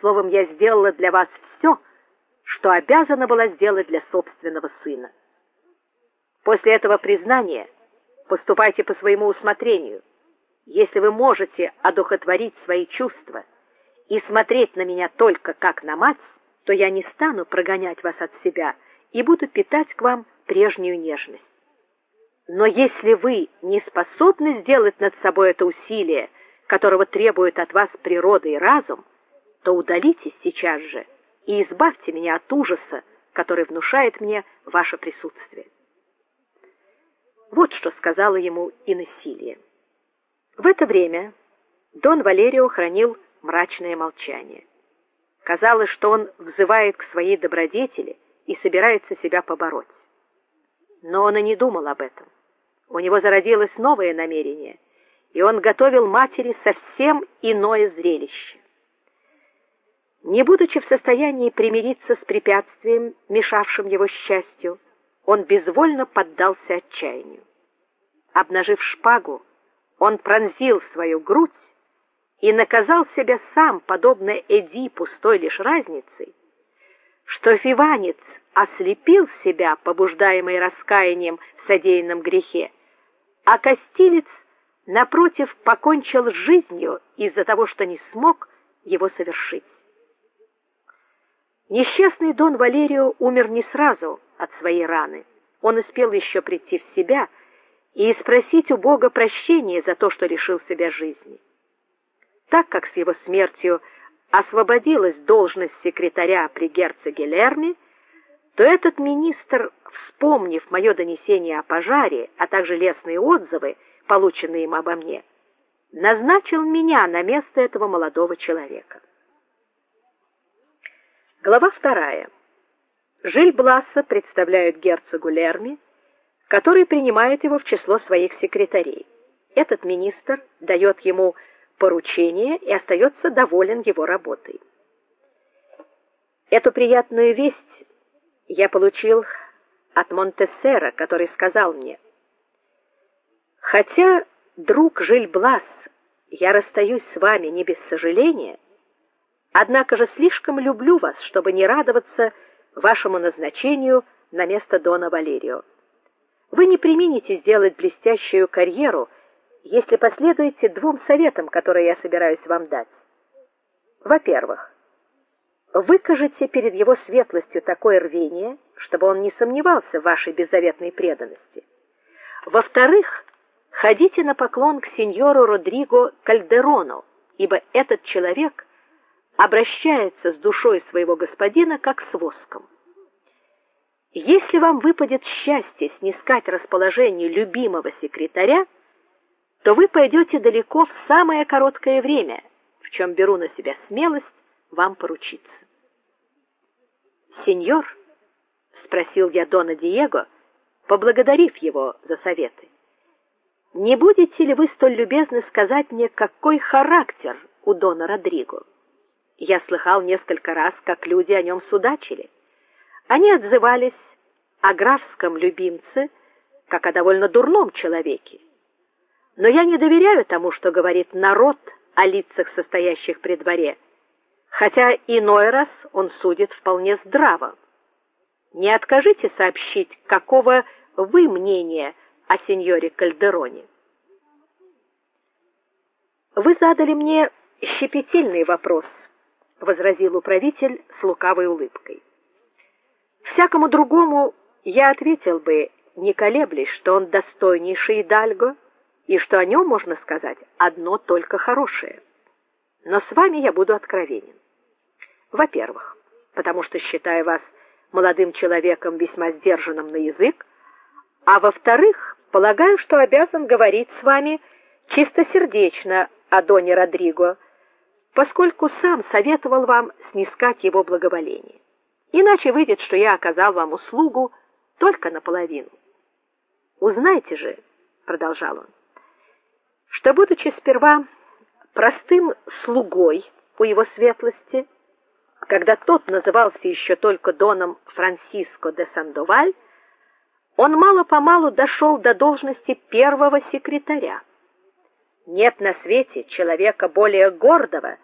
Словом, я сделала для вас все, что обязана была сделать для собственного сына. После этого признания поступайте по своему усмотрению. Если вы можете одухотворить свои чувства и смотреть на меня только как на мать, то я не стану прогонять вас от себя и буду питать к вам прежнюю нежность. Но если вы не способны сделать над собой это усилие, которого требует от вас природа и разум, то удалитесь сейчас же и избавьте меня от ужаса, который внушает мне ваше присутствие. Вот что сказала ему Инессилия. В это время Дон Валерио хранил мрачное молчание. Казалось, что он взывает к своей добродетели и собирается себя побороть. Но он и не думал об этом. У него зародилось новое намерение, и он готовил матери совсем иное зрелище. Не будучи в состоянии примириться с препятствием, мешавшим его счастью, он безвольно поддался отчаянию. Обнажив шпагу, он пронзил свою грудь и наказал себя сам, подобно Эдипу, с той лишь разницей, что фиванец ослепил себя, побуждаемый раскаянием в содеянном грехе, а костилец напротив покончил жизнью из-за того, что не смог его совершить. Несчастный Дон Валерио умер не сразу от своей раны. Он успел еще прийти в себя и спросить у Бога прощения за то, что лишил себя жизни. Так как с его смертью освободилась должность секретаря при герцоге Лерме, то этот министр, вспомнив мое донесение о пожаре, а также лестные отзывы, полученные им обо мне, назначил меня на место этого молодого человека. Глава вторая. Жиль-Бласса представляют герцогу Лерми, который принимает его в число своих секретарей. Этот министр дает ему поручение и остается доволен его работой. Эту приятную весть я получил от Монтессера, который сказал мне: "Хотя, друг Жиль-Блас, я расстаюсь с вами не без сожаления, Однако же слишком люблю вас, чтобы не радоваться вашему назначению на место дона Валерио. Вы не примените сделать блестящую карьеру, если последуете двум советам, которые я собираюсь вам дать. Во-первых, выкажите перед его светлостью такое рвение, чтобы он не сомневался в вашей беззаветной преданности. Во-вторых, ходите на поклон к сеньору Родриго Кальдерону, ибо этот человек обращается с душой своего господина как с воском. Если вам выпадет счастье снискать расположение любимого секретаря, то вы пойдете далеко в самое короткое время, в чем беру на себя смелость вам поручиться. Сеньор, спросил я дона Диего, поблагодарив его за советы. Не будете ли вы столь любезны сказать мне, какой характер у дона Родриго? Я слыхал несколько раз, как люди о нем судачили. Они отзывались о графском любимце как о довольно дурном человеке. Но я не доверяю тому, что говорит народ о лицах, состоящих при дворе, хотя иной раз он судит вполне здраво. Не откажите сообщить, какого вы мнения о сеньоре Кальдероне. Вы задали мне щепетильный вопрос, возразил управитель с лукавой улыбкой. Всякому другому я ответил бы, не колеблясь, что он достойнейший Дальго и что о нем можно сказать одно только хорошее. Но с вами я буду откровенен. Во-первых, потому что считаю вас молодым человеком весьма сдержанным на язык, а во-вторых, полагаю, что обязан говорить с вами чистосердечно о доне Родриго поскольку сам советовал вам снискать его благоволение. Иначе выйдет, что я оказал вам услугу только наполовину. Узнайте же, продолжал он, что будучи сперва простым слугой у его светлости, когда тот назывался еще только доном Франсиско де Сандоваль, он мало-помалу дошел до должности первого секретаря. Нет на свете человека более гордого